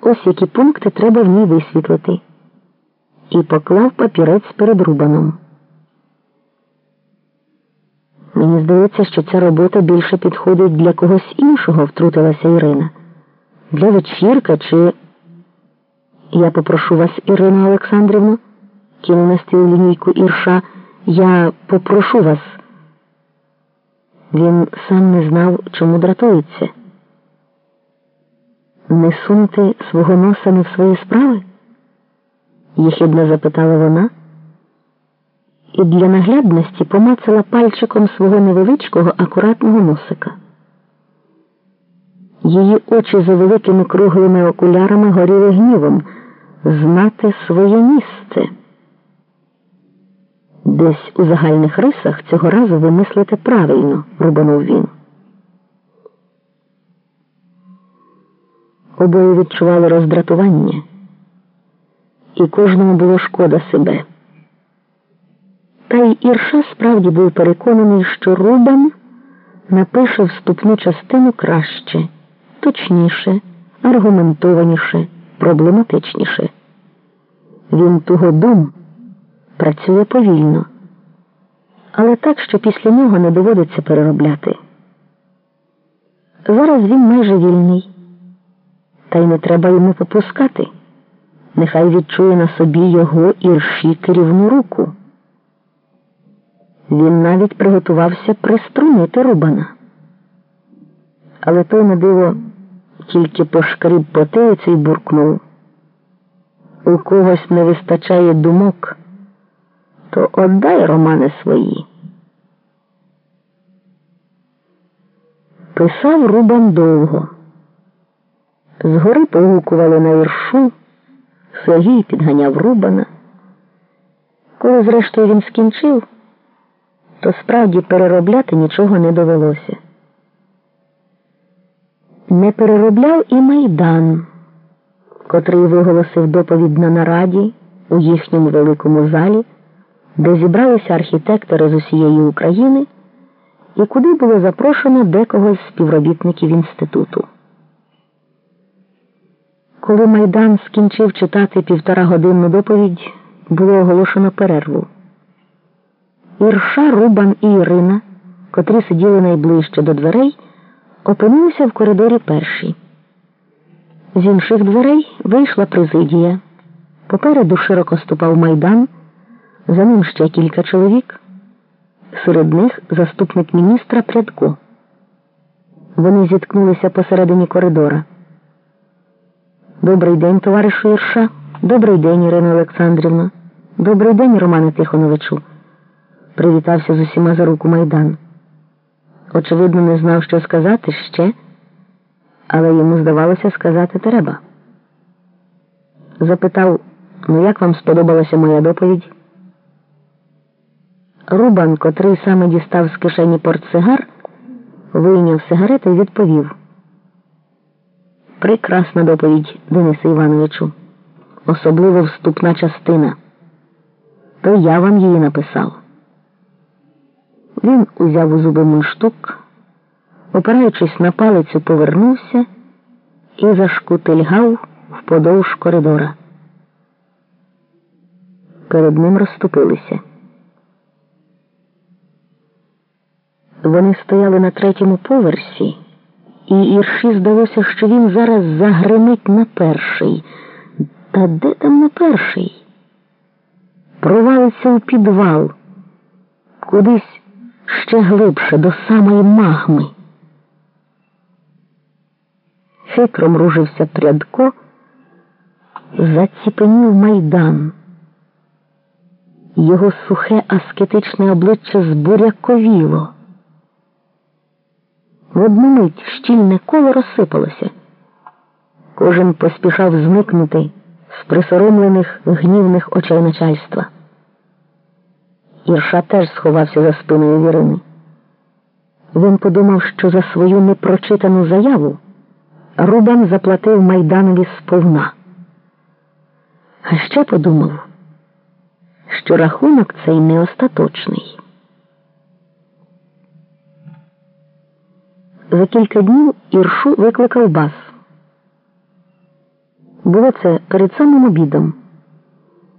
Ось які пункти треба в ній висвітлити. І поклав папірець перед Рубаном. Мені здається, що ця робота більше підходить для когось іншого, втрутилася Ірина. Для вечірка чи. Я попрошу вас, Ірина Олександрівна, кинув на стіл лінійку Ірша. Я попрошу вас. Він сам не знав, чому дратується. Не сунути свого носа не в свої справи? їхідно запитала вона і для наглядності помацала пальчиком свого невеличкого акуратного носика. Її очі за великими круглими окулярами горіли гнівом знати своє місце. Десь у загальних рисах цього разу ви мислите правильно, рубанув він. Обоє відчували роздратування, і кожному було шкода себе. Та й Ірша справді був переконаний, що Рубан напише вступну частину краще, точніше, аргументованіше, проблематичніше. Він тугодум працює повільно, але так, що після нього не доводиться переробляти. Зараз він майже вільний, та й не треба йому попускати. Нехай відчує на собі його ірші керівну руку. Він навіть приготувався приструнити Рубана. Але той на диво тільки пошкріб потилицю і буркнув. У когось не вистачає думок, то отдай романи свої. Писав Рубан довго. Згори погукували на віршу, Сергій підганяв Рубана. Коли, зрештою, він скінчив то справді переробляти нічого не довелося. Не переробляв і майдан, котрий виголосив доповідь на нараді у їхньому великому залі, де зібралися архітектори з усієї України і куди було запрошено декого з співробітників інституту. Коли майдан скінчив читати півтора годинну доповідь, було оголошено перерву. Ірша, Рубан і Ірина, котрі сиділи найближче до дверей, опинилися в коридорі перші. З інших дверей вийшла президія. Попереду широко ступав майдан, за ним ще кілька чоловік. Серед них заступник міністра Прядко. Вони зіткнулися посередині коридора. Добрий день, товаришу Ірша. Добрий день, Ірина Олександрівна. Добрий день, Романе Тихоновичу привітався з усіма за руку майдан. Очевидно, не знав, що сказати ще, але йому здавалося сказати треба. Запитав, ну як вам сподобалася моя доповідь? Рубан, котрий саме дістав з кишені портсигар, вийняв сигарети і відповів. Прекрасна доповідь, Денисе Івановичу, особливо вступна частина. То я вам її написав. Він узяв у зуби мундштук, опираючись на палицю, повернувся і зашкутильгав вподовж коридора. Перед ним розступилися. Вони стояли на третьому поверсі, і Ірші здалося, що він зараз загримить на перший. Та де там на перший? Провалиться у підвал, кудись ще глибше до самої магми. Хитро мружився прядко, заціпенів майдан. Його сухе аскетичне обличчя збуряковіло. В одну мить щільне коло розсипалося. Кожен поспішав зникнути з присоромлених гнівних очей начальства. Ірша теж сховався за спиною Вірини. Він подумав, що за свою непрочитану заяву Рубан заплатив Майданові сповна. А ще подумав, що рахунок цей не остаточний. За кілька днів Іршу викликав бас. Було це перед самим обідом.